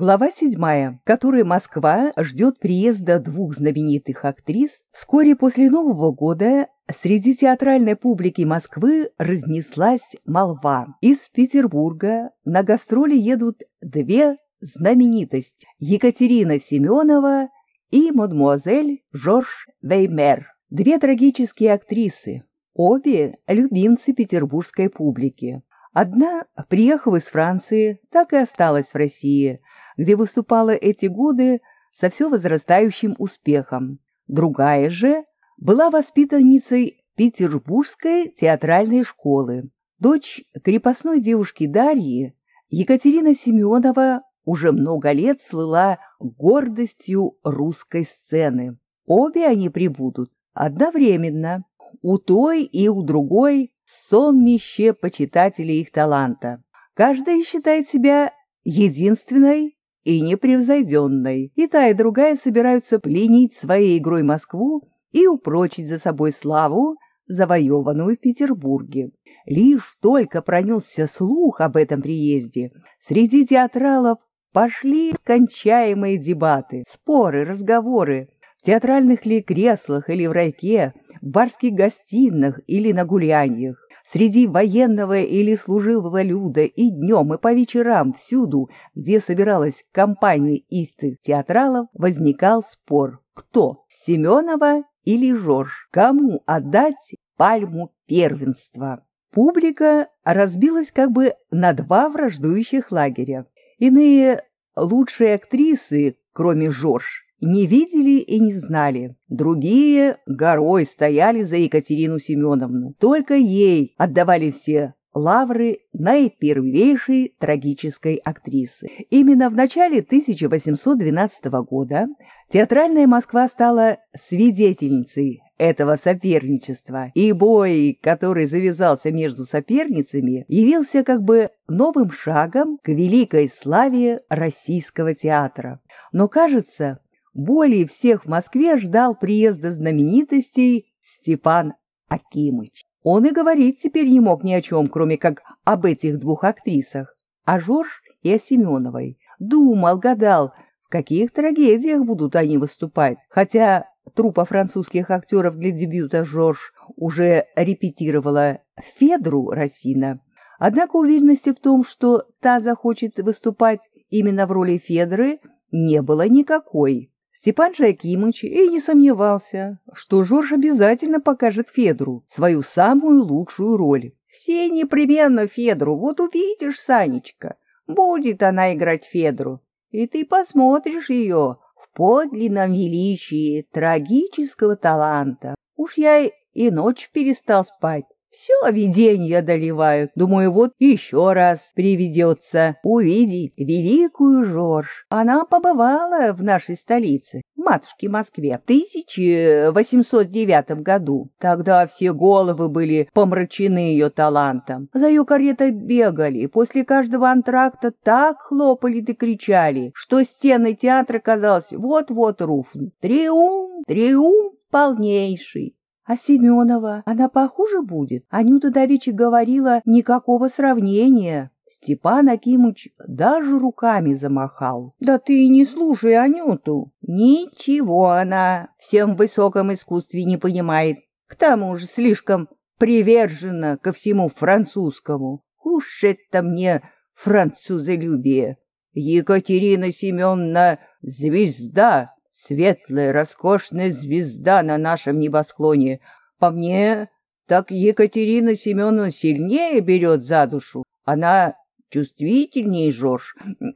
Глава седьмая, в которой Москва ждет приезда двух знаменитых актрис. Вскоре после Нового года среди театральной публики Москвы разнеслась молва. Из Петербурга на гастроли едут две знаменитости – Екатерина Семенова и мадемуазель Жорж Веймер. Две трагические актрисы, обе любимцы петербургской публики. Одна, приехав из Франции, так и осталась в России – где выступала эти годы со все возрастающим успехом. Другая же была воспитанницей Петербургской театральной школы. Дочь крепостной девушки Дарьи, Екатерина Семенова уже много лет слыла гордостью русской сцены. Обе они прибудут одновременно. У той и у другой сонмище почитателей их таланта. Каждая считает себя единственной и непревзойденной, и та, и другая собираются пленить своей игрой Москву и упрочить за собой славу, завоеванную в Петербурге. Лишь только пронесся слух об этом приезде, среди театралов пошли скончаемые дебаты, споры, разговоры, в театральных ли креслах или в райке, в барских гостиных или на гуляньях. Среди военного или служивого люда и днем, и по вечерам всюду, где собиралась компания истых театралов, возникал спор. Кто, Семенова или Жорж? Кому отдать пальму первенства? Публика разбилась как бы на два враждующих лагеря. Иные лучшие актрисы, кроме Жорж, не видели и не знали. Другие горой стояли за Екатерину Семеновну. Только ей отдавали все лавры наипервейшей трагической актрисы. Именно в начале 1812 года театральная Москва стала свидетельницей этого соперничества, и бой, который завязался между соперницами, явился как бы новым шагом к великой славе российского театра. Но, кажется, более всех в Москве ждал приезда знаменитостей Степан Акимыч. Он и говорить теперь не мог ни о чем, кроме как об этих двух актрисах, о Жорж и о Семеновой. Думал, гадал, в каких трагедиях будут они выступать, хотя труппа французских актеров для дебюта Жорж уже репетировала Федру Росина. Однако уверенности в том, что та захочет выступать именно в роли Федры, не было никакой. Степан Жакимович и не сомневался, что Жорж обязательно покажет Федру свою самую лучшую роль. Все непременно Федру, вот увидишь, Санечка, будет она играть Федру, и ты посмотришь ее в подлинном величии трагического таланта. Уж я и ночь перестал спать. Все видения одолевают. Думаю, вот еще раз приведется увидеть великую Жорж. Она побывала в нашей столице, матушке Москве, в 1809 году. Тогда все головы были помрачены ее талантом. За ее каретой бегали, после каждого антракта так хлопали да кричали, что стены театра, казалось, вот-вот рухнут. Триумф, триумф полнейший. А Семенова, она похуже будет? Анюта Давичи говорила, никакого сравнения. Степан Акимыч даже руками замахал. «Да ты не слушай Анюту. Ничего она всем высоком искусстве не понимает. К тому же слишком привержена ко всему французскому. Уж это мне французолюбие. Екатерина Семеновна — звезда, Светлая, роскошная звезда на нашем небосклоне. По мне, так Екатерина Семеновна сильнее берет за душу. Она чувствительнее, Жорж.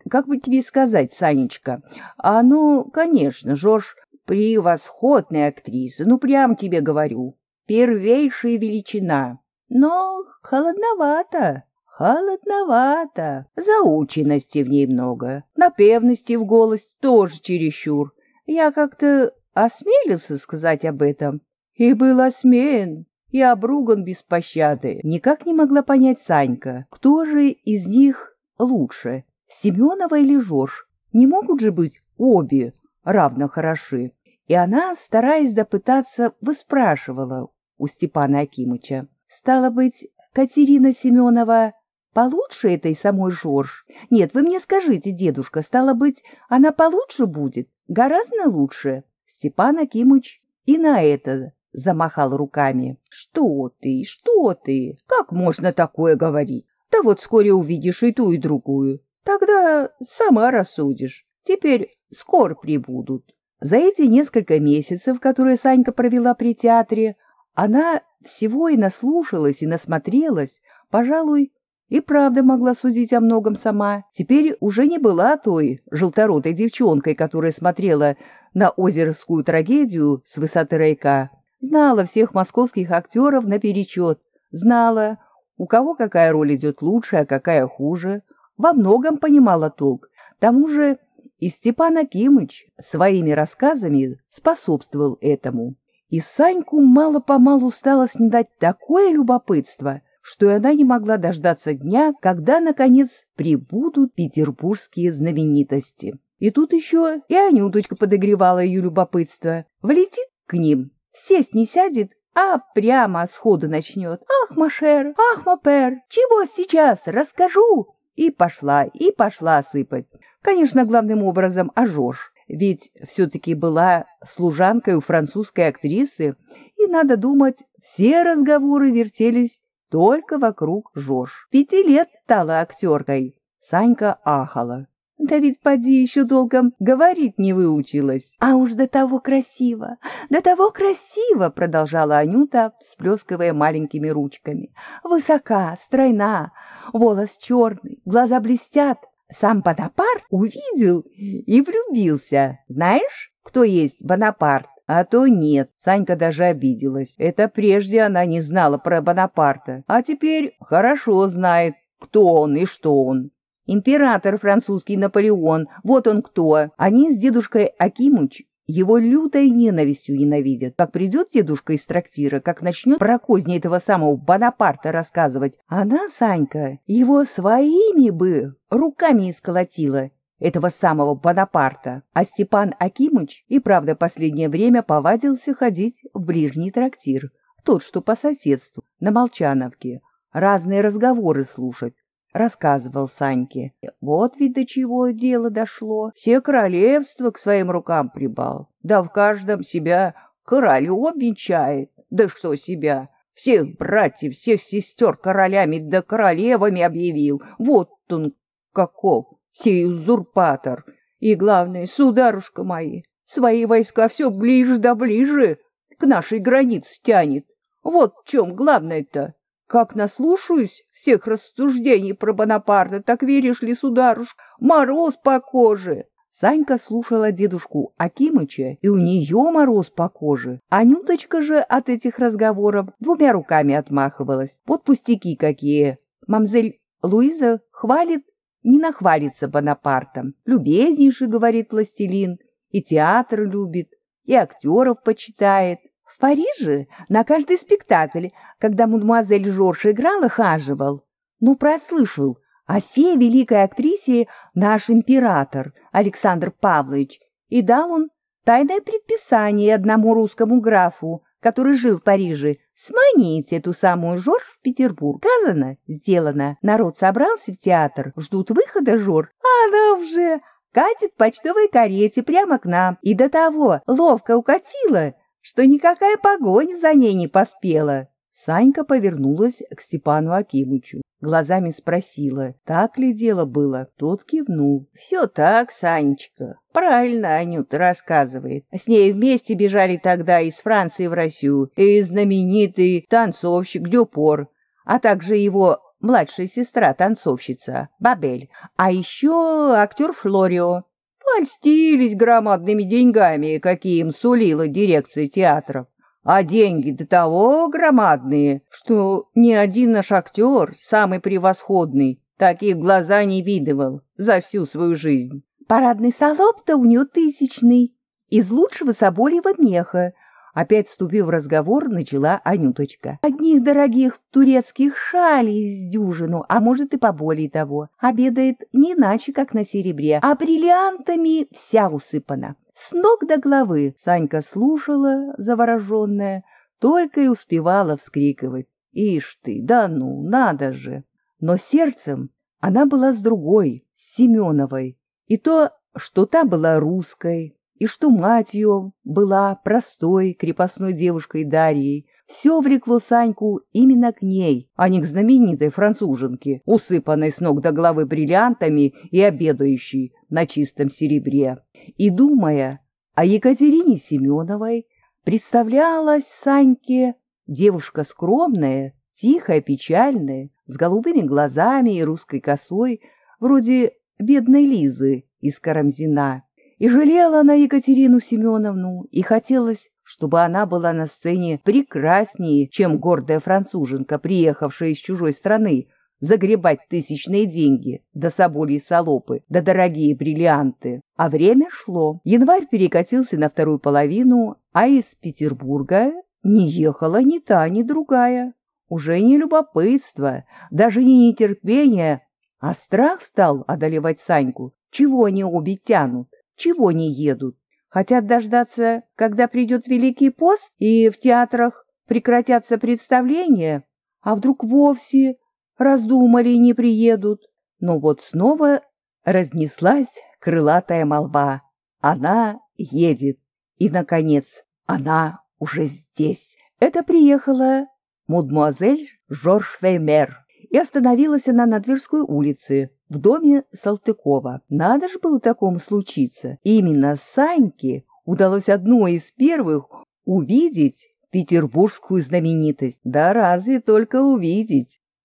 Как бы тебе сказать, Санечка? А ну, конечно, Жорж превосходная актриса, ну, прям тебе говорю. Первейшая величина. Но холодновато. Холодновато. Заученности в ней много. Напевности в голос тоже чересчур. Я как-то осмелился сказать об этом, и был осмеян и обруган без пощады. Никак не могла понять Санька, кто же из них лучше, Семенова или Жорж. Не могут же быть обе равно хороши. И она, стараясь допытаться, выспрашивала у Степана Акимыча. Стало быть, Катерина Семенова получше этой самой Жорж? Нет, вы мне скажите, дедушка, стало быть, она получше будет? Гораздо лучше?» Степан Акимыч и на это замахал руками. «Что ты, что ты? Как можно такое говорить? Да вот вскоре увидишь и ту, и другую. Тогда сама рассудишь. Теперь скоро прибудут». За эти несколько месяцев, которые Санька провела при театре, она всего и наслушалась, и насмотрелась, пожалуй, и правда могла судить о многом сама. Теперь уже не была той желторотой девчонкой, которая смотрела на озеровскую трагедию с высоты райка. Знала всех московских актеров наперечет, знала, у кого какая роль идет лучше, а какая хуже. Во многом понимала толк. К тому же и Степан Акимыч своими рассказами способствовал этому. И Саньку мало-помалу стало снедать такое любопытство, что и она не могла дождаться дня, когда, наконец, прибудут петербургские знаменитости. И тут еще и Анюточка подогревала ее любопытство. Влетит к ним Сесть не сядет, а прямо сходу начнет. «Ах, Машер, ах, Мопер, чего сейчас расскажу?» И пошла, и пошла сыпать. Конечно, главным образом о Жорж, ведь все-таки была служанкой у французской актрисы, и, надо думать, все разговоры вертелись только вокруг Жорж. Пяти лет стала актеркой. Санька ахала. Да ведь поди еще долго говорить не выучилась. А уж до того красиво, до того красиво, продолжала Анюта, всплескивая маленькими ручками. Высока, стройна, волос черный, глаза блестят. Сам Бонапарт увидел и влюбился. Знаешь, кто есть Бонапарт? А то нет, Санька даже обиделась. Это прежде она не знала про Бонапарта, а теперь хорошо знает, кто он и что он. Император французский Наполеон, вот он кто. Они с дедушкой Акимыч его лютой ненавистью ненавидят. Как придет дедушка из трактира, как начнет про козни этого самого Бонапарта рассказывать, она, Санька, его своими бы руками исколотила, этого самого Бонапарта. А Степан Акимыч и правда последнее время повадился ходить в ближний трактир, тот, что по соседству, на Молчановке, разные разговоры слушать рассказывал Саньке. Вот ведь до чего дело дошло. Все королевства к своим рукам прибал. Да в каждом себя королем венчает. Да что себя? Всех братьев, всех сестер королями да королевами объявил. Вот он каков, сей узурпатор. И главное, сударушка мои, свои войска все ближе да ближе к нашей границе тянет. Вот в чем главное-то. Как наслушаюсь всех рассуждений про Бонапарта, так веришь ли, сударуш, мороз по коже. Санька слушала дедушку Акимыча, и у нее мороз по коже. Анюточка же от этих разговоров двумя руками отмахивалась. Вот пустяки какие. Мамзель Луиза хвалит, не нахвалится Бонапартом. Любезнейший, говорит властелин, и театр любит, и актеров почитает. Париже на каждый спектакль, когда мадемуазель Жорж играла, хаживал. Ну, прослышал о сей великой актрисе наш император Александр Павлович, и дал он тайное предписание одному русскому графу, который жил в Париже, сманить эту самую Жорж в Петербург. Сказано, сделано. Народ собрался в театр, ждут выхода Жор. А она уже катит в почтовой карете прямо к нам. И до того ловко укатила, что никакая погоня за ней не поспела. Санька повернулась к Степану Акимычу, глазами спросила, так ли дело было. Тот кивнул. — Все так, Санечка. Правильно Анюта рассказывает. С ней вместе бежали тогда из Франции в Россию и знаменитый танцовщик Дюпор, а также его младшая сестра-танцовщица Бабель, а еще актер Флорио. Польстились громадными деньгами, какие им сулила дирекция театров. А деньги до того громадные, что ни один наш актер, самый превосходный, таких глаза не видывал за всю свою жизнь. Парадный салоп-то у нее тысячный, из лучшего собольего меха, Опять вступив в разговор, начала Анюточка. Одних дорогих турецких шалей с дюжину, а может и поболее того. Обедает не иначе, как на серебре, а бриллиантами вся усыпана. С ног до головы Санька слушала, завороженная, только и успевала вскрикивать. «Ишь ты, да ну, надо же!» Но сердцем она была с другой, с Семеновой. И то, что та была русской, и что мать ее была простой крепостной девушкой Дарьей, все влекло Саньку именно к ней, а не к знаменитой француженке, усыпанной с ног до головы бриллиантами и обедающей на чистом серебре. И, думая о Екатерине Семеновой, представлялась Саньке девушка скромная, тихая, печальная, с голубыми глазами и русской косой, вроде бедной Лизы из Карамзина. И жалела она Екатерину Семеновну, и хотелось чтобы она была на сцене прекраснее, чем гордая француженка, приехавшая из чужой страны, загребать тысячные деньги, да соболи и солопы, да дорогие бриллианты. А время шло. Январь перекатился на вторую половину, а из Петербурга не ехала ни та, ни другая. Уже не любопытство, даже не нетерпение, а страх стал одолевать Саньку. Чего они обе тянут? Чего не едут? Хотят дождаться, когда придет Великий пост, и в театрах прекратятся представления, а вдруг вовсе раздумали и не приедут. Но вот снова разнеслась крылатая молва. Она едет. И, наконец, она уже здесь. Это приехала мадемуазель Жорж Веймер, и остановилась она на Тверской улице, в доме Салтыкова. Надо же было такому случиться. Именно Саньке удалось одной из первых увидеть петербургскую знаменитость. Да разве только увидеть.